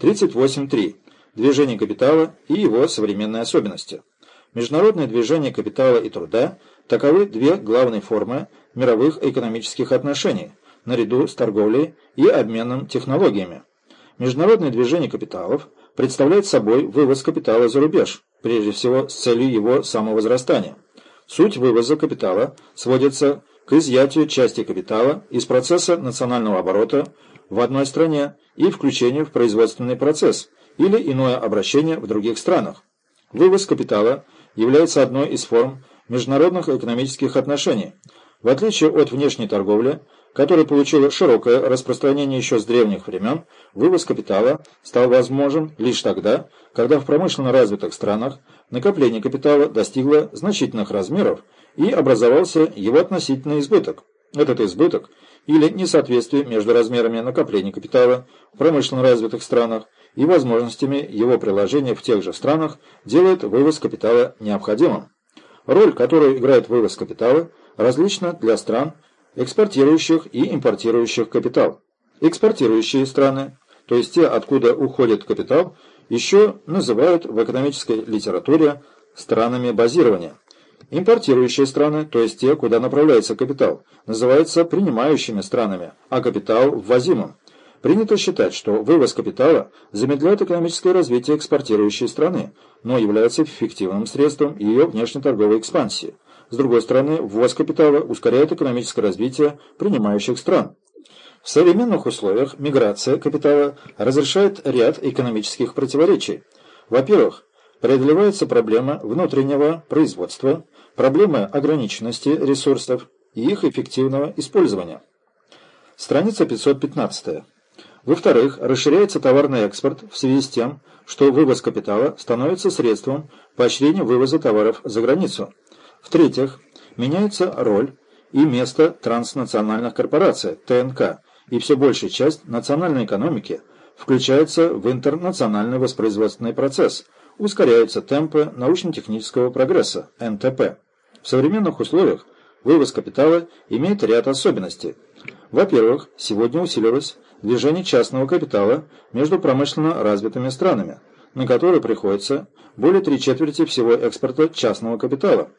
38.3. Движение капитала и его современные особенности. Международное движение капитала и труда – таковы две главные формы мировых экономических отношений, наряду с торговлей и обменом технологиями. Международное движение капиталов представляет собой вывоз капитала за рубеж, прежде всего с целью его самовозрастания. Суть вывоза капитала сводится к изъятию части капитала из процесса национального оборота в одной стране и включению в производственный процесс или иное обращение в других странах. Вывоз капитала является одной из форм международных экономических отношений. В отличие от внешней торговли, которая получила широкое распространение еще с древних времен, вывоз капитала стал возможен лишь тогда, когда в промышленно развитых странах накопление капитала достигло значительных размеров и образовался его относительный избыток. Этот избыток или несоответствие между размерами накопления капитала в промышленно развитых странах и возможностями его приложения в тех же странах делает вывоз капитала необходимым. Роль, которую играет вывоз капитала, различна для стран, экспортирующих и импортирующих капитал. Экспортирующие страны, то есть те, откуда уходит капитал, еще называют в экономической литературе странами базирования. Импортирующие страны, то есть те, куда направляется капитал, называются принимающими странами, а капитал – ввозимым. Принято считать, что вывоз капитала замедляет экономическое развитие экспортирующей страны, но является эффективным средством ее внешнеторговой экспансии. С другой стороны, ввоз капитала ускоряет экономическое развитие принимающих стран. В современных условиях миграция капитала разрешает ряд экономических противоречий. Во-первых, преодолевается проблема внутреннего производства, проблема ограниченности ресурсов и их эффективного использования. Страница 515. Во-вторых, расширяется товарный экспорт в связи с тем, что вывоз капитала становится средством поощрения вывоза товаров за границу. В-третьих, меняется роль и место транснациональных корпораций, ТНК, и все большая часть национальной экономики включается в интернациональный воспроизводственный процесс, ускоряются темпы научно-технического прогресса, НТП. В современных условиях вывоз капитала имеет ряд особенностей. Во-первых, сегодня усилилось движение частного капитала между промышленно развитыми странами, на которые приходится более три четверти всего экспорта частного капитала.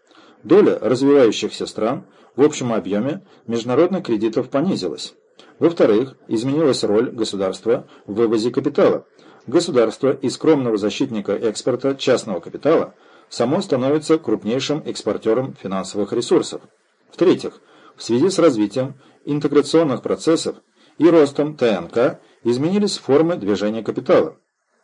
Доля развивающихся стран в общем объеме международных кредитов понизилась. Во-вторых, изменилась роль государства в вывозе капитала. Государство из скромного защитника экспорта частного капитала само становится крупнейшим экспортером финансовых ресурсов. В-третьих, в связи с развитием интеграционных процессов и ростом ТНК изменились формы движения капитала.